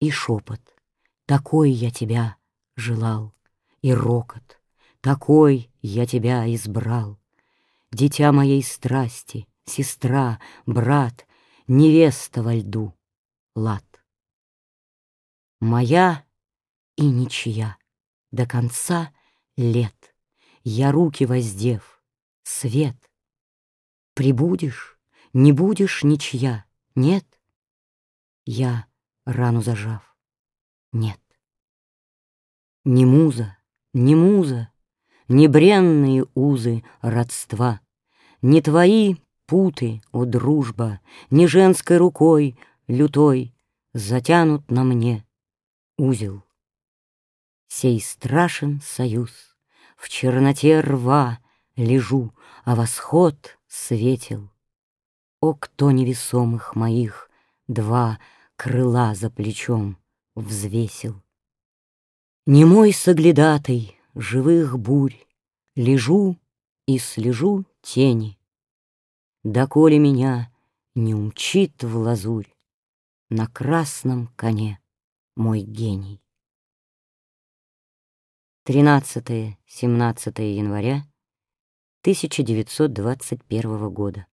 И шепот, такой я тебя желал, И рокот, такой я тебя избрал. Дитя моей страсти, сестра, брат, Невеста во льду, лад. Моя и ничья до конца лет Я руки воздев, свет. Прибудешь, не будешь ничья, нет? Я, рану зажав, нет. Ни муза, ни муза, ни бренные узы родства, Не твои путы, о дружба, Ни женской рукой лютой Затянут на мне узел. Сей страшен союз, в черноте рва Лежу, а восход светил. О, кто невесомых моих Два крыла за плечом взвесил. Не мой соглядатый живых бурь, Лежу и слежу тени. Доколе меня не умчит в лазурь На красном коне мой гений. 13-17 января 1921 года.